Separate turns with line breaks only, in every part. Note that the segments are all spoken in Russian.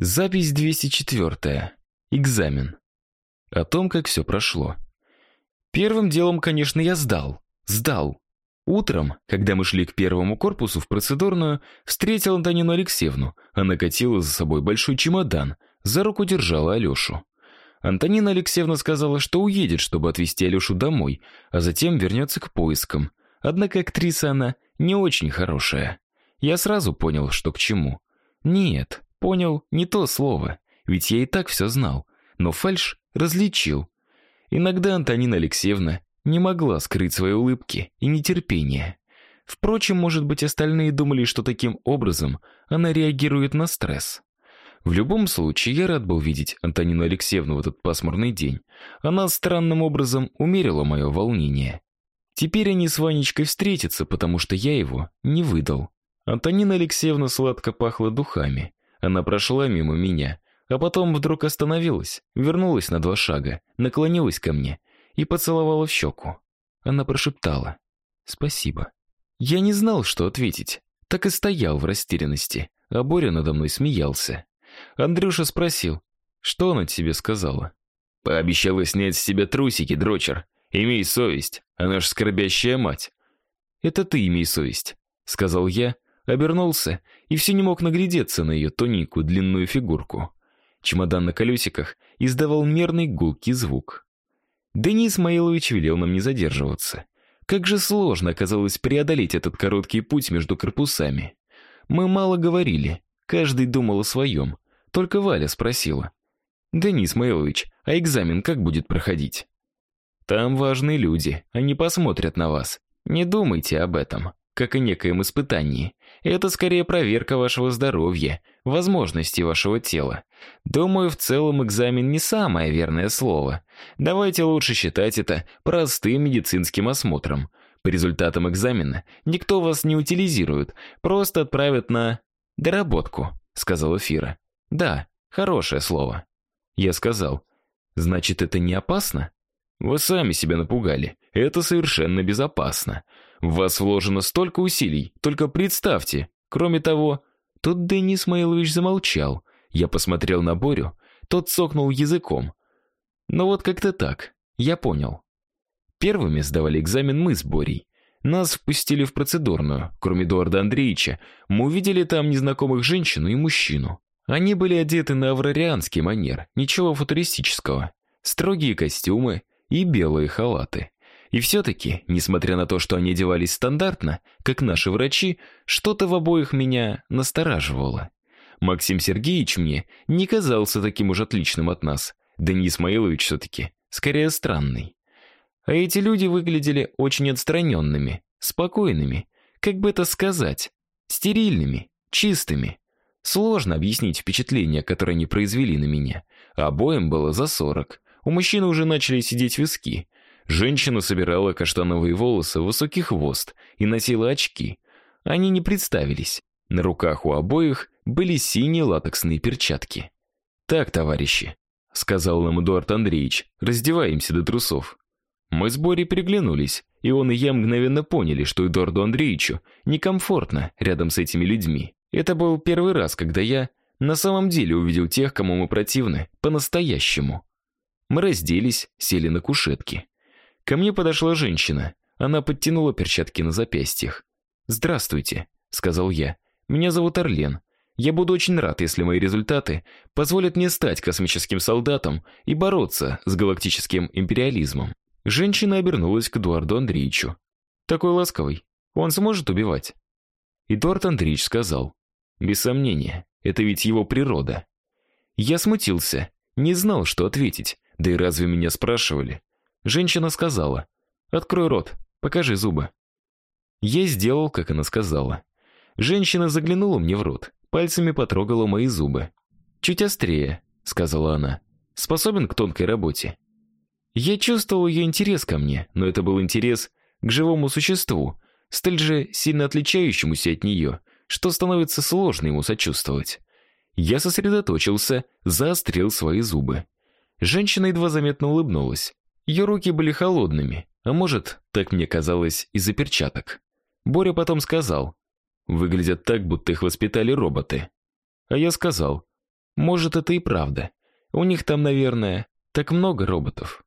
Запись 204. Экзамен. О том, как все прошло. Первым делом, конечно, я сдал. Сдал. Утром, когда мы шли к первому корпусу в процедурную, встретил Антонину Алексеевну. Она катила за собой большой чемодан, за руку держала Алешу. Антонина Алексеевна сказала, что уедет, чтобы отвезти Алешу домой, а затем вернется к поискам. Однако актриса она не очень хорошая. Я сразу понял, что к чему. Нет, Понял не то слово, ведь я и так все знал, но фальш различил. Иногда Антонина Алексеевна не могла скрыть свои улыбки и нетерпение. Впрочем, может быть, остальные думали, что таким образом она реагирует на стресс. В любом случае, я рад был видеть Антонину Алексеевну в этот пасмурный день. Она странным образом умерила мое волнение. Теперь они с Ванечкой встретятся, потому что я его не выдал. Антонина Алексеевна сладко пахла духами. Она прошла мимо меня, а потом вдруг остановилась, вернулась на два шага, наклонилась ко мне и поцеловала в щеку. Она прошептала: "Спасибо". Я не знал, что ответить, так и стоял в растерянности, а Боря надо мной смеялся. Андрюша спросил: "Что она тебе сказала?"
Пообещала снять с себя трусики, дрочер. Имей совесть, она ж скорбящая мать.
Это ты имей совесть, сказал я Обернулся и все не мог наглядеться на ее тоненькую длинную фигурку. Чемодан на колесиках издавал мерный гулкий звук. Денис Маилович велел нам не задерживаться. Как же сложно оказалось преодолеть этот короткий путь между корпусами. Мы мало говорили, каждый думал о своем. Только Валя спросила: "Денис Маилович, а экзамен как будет проходить?" "Там важные люди, они посмотрят на вас. Не думайте об этом", как и некоем испытании. Это скорее проверка вашего здоровья, возможностей вашего тела. Думаю, в целом экзамен не самое верное слово. Давайте лучше считать это простым медицинским осмотром. По результатам экзамена никто вас не утилизирует, просто отправят на доработку, сказала Фира. Да, хорошее слово. Я сказал: "Значит, это не опасно?" Вы сами себя напугали. Это совершенно безопасно. В вас вложено столько усилий, только представьте. Кроме того, тут Денис Маилович замолчал. Я посмотрел на Борю, тот цокнул языком. Ну вот как-то так. Я понял. Первыми сдавали экзамен мы с Борей. Нас впустили в процедурную. Кроме Эдуарда Андреевича, мы увидели там незнакомых женщину и мужчину. Они были одеты на аврарианский манер, ничего футуристического. Строгие костюмы и белые халаты. И все-таки, несмотря на то, что они одевались стандартно, как наши врачи, что-то в обоих меня настораживало. Максим Сергеевич мне не казался таким уж отличным от нас. Денис Исмаилович все-таки скорее странный. А эти люди выглядели очень отстраненными, спокойными, как бы это сказать, стерильными, чистыми. Сложно объяснить впечатление, которое они произвели на меня. Обоим было за сорок. У мужчины уже начали сидеть виски, Женщина собирала каштановые волосы высокий хвост и носила очки. Они не представились. На руках у обоих были синие латексные перчатки. Так, товарищи, сказал нам Эдуард Андреевич, раздеваемся до трусов. Мы с Борей приглянулись, и он и я мгновенно поняли, что Эдуарду Андреевичу некомфортно рядом с этими людьми. Это был первый раз, когда я на самом деле увидел тех, кому мы противны, по-настоящему. Мы разделись, сели на кушетки. Ко мне подошла женщина. Она подтянула перчатки на запястьях. "Здравствуйте", сказал я. "Меня зовут Орлен. Я буду очень рад, если мои результаты позволят мне стать космическим солдатом и бороться с галактическим империализмом". Женщина обернулась к Эдуарду Андреевичу. "Такой ласковый. Он сможет убивать?" Эдуард Андреевич сказал: "Без сомнения, это ведь его природа". Я смутился, не знал, что ответить. Да и разве меня спрашивали? Женщина сказала: "Открой рот, покажи зубы". Я сделал, как она сказала. Женщина заглянула мне в рот, пальцами потрогала мои зубы. "Чуть острее", сказала она. "Способен к тонкой работе". Я чувствовал ее интерес ко мне, но это был интерес к живому существу, столь же сильно отличающемуся от нее, что становится сложно ему сочувствовать. Я сосредоточился, заострил свои зубы. Женщина едва заметно улыбнулась. Ее руки были холодными, а может, так мне казалось из-за перчаток. Боря потом сказал: "Выглядят так, будто их воспитали роботы". А я сказал: Может, это и правда. У них там, наверное, так много роботов.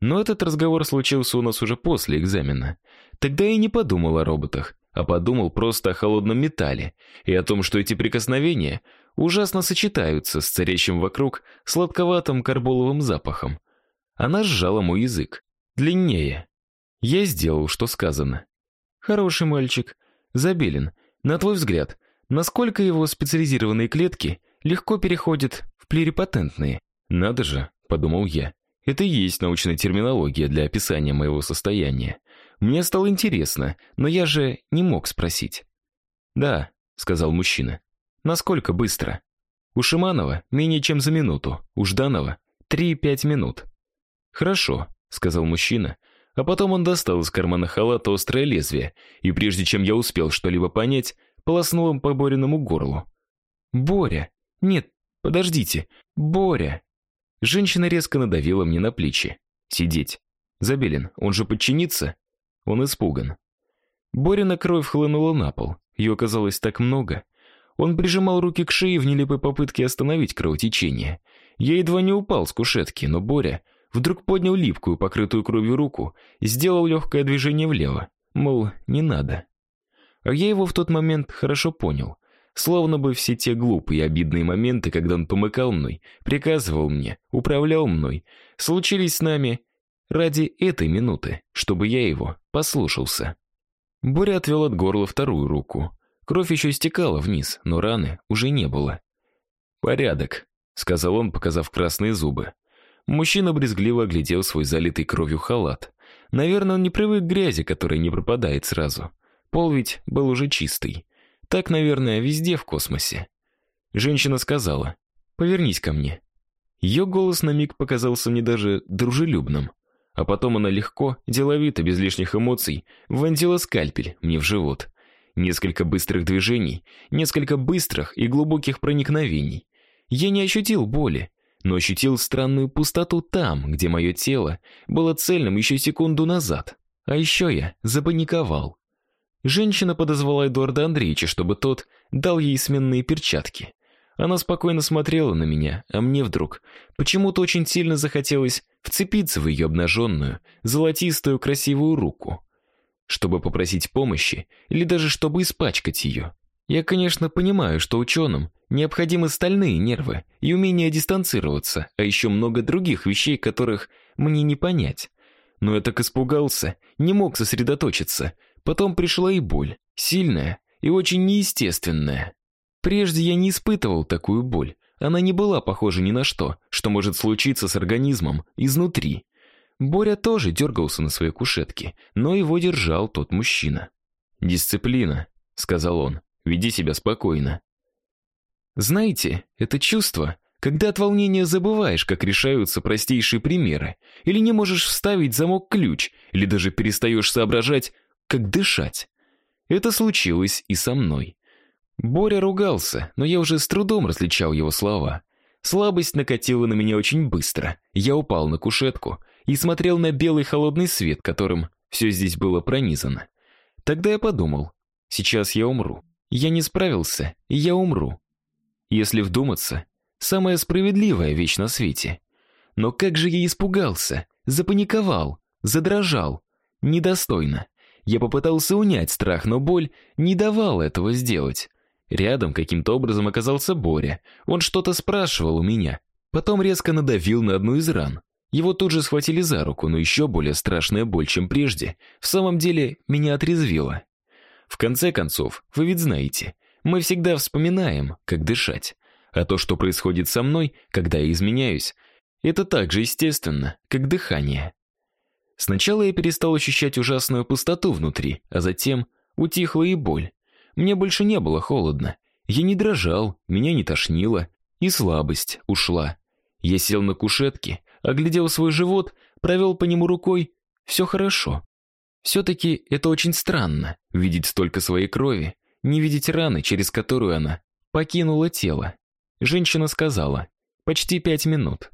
Но этот разговор случился у нас уже после экзамена. Тогда я не подумал о роботах, а подумал просто о холодном металле и о том, что эти прикосновения ужасно сочетаются с царящим вокруг сладковатым карболовым запахом. Она сжала мой язык. Длиннее. Я сделал, что сказано. Хороший мальчик. Забелин, на твой взгляд, насколько его специализированные клетки легко переходят в плерипатентные? Надо же, подумал я. Это и есть научная терминология для описания моего состояния. Мне стало интересно, но я же не мог спросить. "Да", сказал мужчина. "Насколько быстро?" У Шиманова менее чем за минуту, у Жданова 3-5 минут. "Хорошо", сказал мужчина, а потом он достал из кармана халата острое лезвие, и прежде чем я успел что-либо понять, полоснул им по Бориному горлу. "Боря, нет, подождите. Боря". Женщина резко надавила мне на плечи. Сидеть. Забелин, он же подчинится? Он испуган. Борина кровь хлынула на пол. Ее оказалось так много. Он прижимал руки к шее в нелепой попытке остановить кровотечение. Я едва не упал с кушетки, но Боря вдруг поднял липкую, покрытую кровью руку и сделал легкое движение влево, мол, не надо. А я его в тот момент хорошо понял. Словно бы все те глупые и обидные моменты, когда он помыкал мной, приказывал мне, управлял мной, случились с нами ради этой минуты, чтобы я его послушался. Боря отвел от горла вторую руку. Кровь еще стекала вниз, но раны уже не было. "Порядок", сказал он, показав красные зубы. Мужчина брезгливо оглядел свой залитый кровью халат. Наверное, он не привык к грязи, которая не пропадает сразу. Пол ведь был уже чистый. Так, наверное, везде в космосе. Женщина сказала: "Повернись ко мне". Ее голос на миг показался мне даже дружелюбным, а потом она легко, деловито, без лишних эмоций, вонзила скальпель мне в живот. Несколько быстрых движений, несколько быстрых и глубоких проникновений. Я не ощутил боли, но ощутил странную пустоту там, где мое тело было цельным еще секунду назад. А еще я запаниковал. Женщина подозвала Эдуарда Андреевича, чтобы тот дал ей сменные перчатки. Она спокойно смотрела на меня, а мне вдруг почему-то очень сильно захотелось вцепиться в ее обнаженную, золотистую красивую руку, чтобы попросить помощи или даже чтобы испачкать ее. Я, конечно, понимаю, что ученым необходимы стальные нервы и умение дистанцироваться, а еще много других вещей, которых мне не понять. Но я так испугался, не мог сосредоточиться. Потом пришла и боль, сильная и очень неестественная. Прежде я не испытывал такую боль. Она не была похожа ни на что, что может случиться с организмом изнутри. Боря тоже дергался на своей кушетке, но его держал тот мужчина. "Дисциплина", сказал он. Веди себя спокойно. Знаете, это чувство, когда от волнения забываешь, как решаются простейшие примеры, или не можешь вставить замок-ключ, или даже перестаешь соображать, как дышать. Это случилось и со мной. Боря ругался, но я уже с трудом различал его слова. Слабость накатила на меня очень быстро. Я упал на кушетку и смотрел на белый холодный свет, которым все здесь было пронизано. Тогда я подумал: сейчас я умру. Я не справился, и я умру. Если вдуматься, самая справедливая вещь на свете. Но как же я испугался, запаниковал, задрожал. Недостойно. Я попытался унять страх, но боль не давала этого сделать. Рядом каким-то образом оказался Боря. Он что-то спрашивал у меня. Потом резко надавил на одну из ран. Его тут же схватили за руку, но еще более страшная боль, чем прежде, в самом деле меня отрезвила. В конце концов, вы ведь знаете, мы всегда вспоминаем, как дышать. А то, что происходит со мной, когда я изменяюсь, это так же естественно, как дыхание. Сначала я перестал ощущать ужасную пустоту внутри, а затем утихла и боль. Мне больше не было холодно. Я не дрожал, меня не тошнило, и слабость ушла. Я сел на кушетке, оглядел свой живот, провел по нему рукой. Все хорошо. Все таки это очень странно видеть столько своей крови, не видеть раны, через которую она покинула тело. Женщина сказала: "Почти пять минут".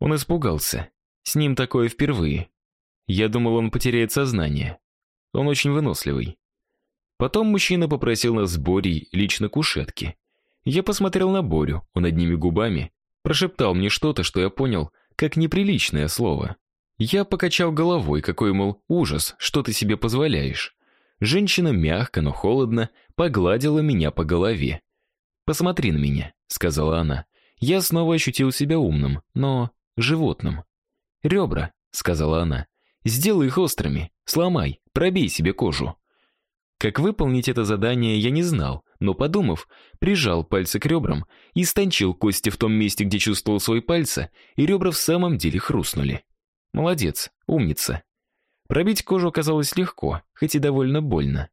Он испугался. С ним такое впервые. Я думал, он потеряет сознание. Он очень выносливый. Потом мужчина попросил нас с Борей лично кушетки. Я посмотрел на Борю, он одними губами прошептал мне что-то, что я понял, как неприличное слово. Я покачал головой, какой, мол, ужас, что ты себе позволяешь. Женщина мягко, но холодно погладила меня по голове. "Посмотри на меня", сказала она. Я снова ощутил себя умным, но животным. «Ребра», — сказала она. «Сделай их острыми, сломай, пробей себе кожу». Как выполнить это задание, я не знал, но подумав, прижал пальцы к ребрам и стончил кости в том месте, где чувствовал свои пальцы, и ребра в самом деле хрустнули. Молодец, умница. Пробить кожу оказалось легко, хоть и довольно больно.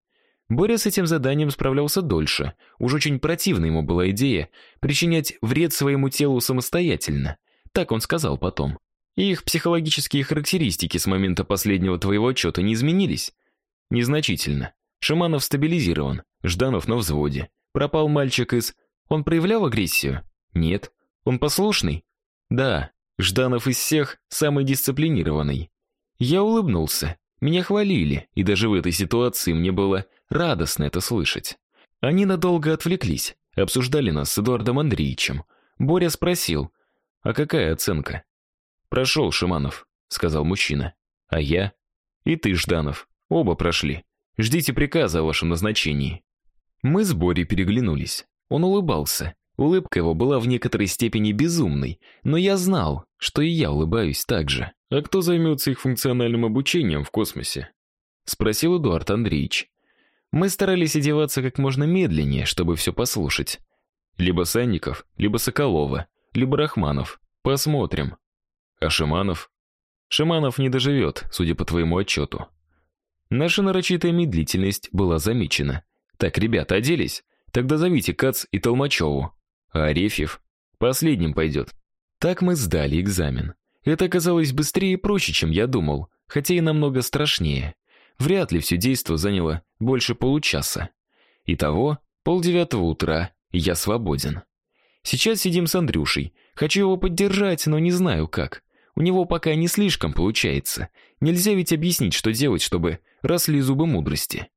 Боря с этим заданием справлялся дольше. Уж очень противна ему была идея причинять вред своему телу самостоятельно. Так он сказал потом. их психологические характеристики с момента последнего твоего отчета не изменились? Незначительно. Шиманов стабилизирован, Жданов на взводе. Пропал мальчик из... Он проявлял агрессию? Нет. Он послушный? Да. Жданов из всех самый дисциплинированный. Я улыбнулся. Меня хвалили, и даже в этой ситуации мне было радостно это слышать. Они надолго отвлеклись, обсуждали нас с Эдуардом Андреевичем. Боря спросил: "А какая оценка?" «Прошел, Шиманов", сказал мужчина. "А я?" "И ты, Жданов. Оба прошли. Ждите приказа о вашем назначении". Мы с Борей переглянулись. Он улыбался. Улыбка его была в некоторой степени безумной, но я знал, что и я улыбаюсь так же. А кто займется их функциональным обучением в космосе? спросил Эдуард Андреевич. Мы старались одеваться как можно медленнее, чтобы все послушать. Либо Санников, либо Соколова, либо Рахманов. Посмотрим. А Шиманов? Шиманов не доживет, судя по твоему отчету. Наша нарочитая медлительность была замечена. Так, ребята, оделись? Тогда зовите Кац и Толмачеву. А Арефьев последним пойдет. Так мы сдали экзамен. Это оказалось быстрее и проще, чем я думал, хотя и намного страшнее. Вряд ли все действо заняло больше получаса. Итого, полдевятого утра, я свободен. Сейчас сидим с Андрюшей. Хочу его поддержать, но не знаю как. У него пока не слишком получается. Нельзя ведь объяснить, что делать, чтобы росли зубы мудрости.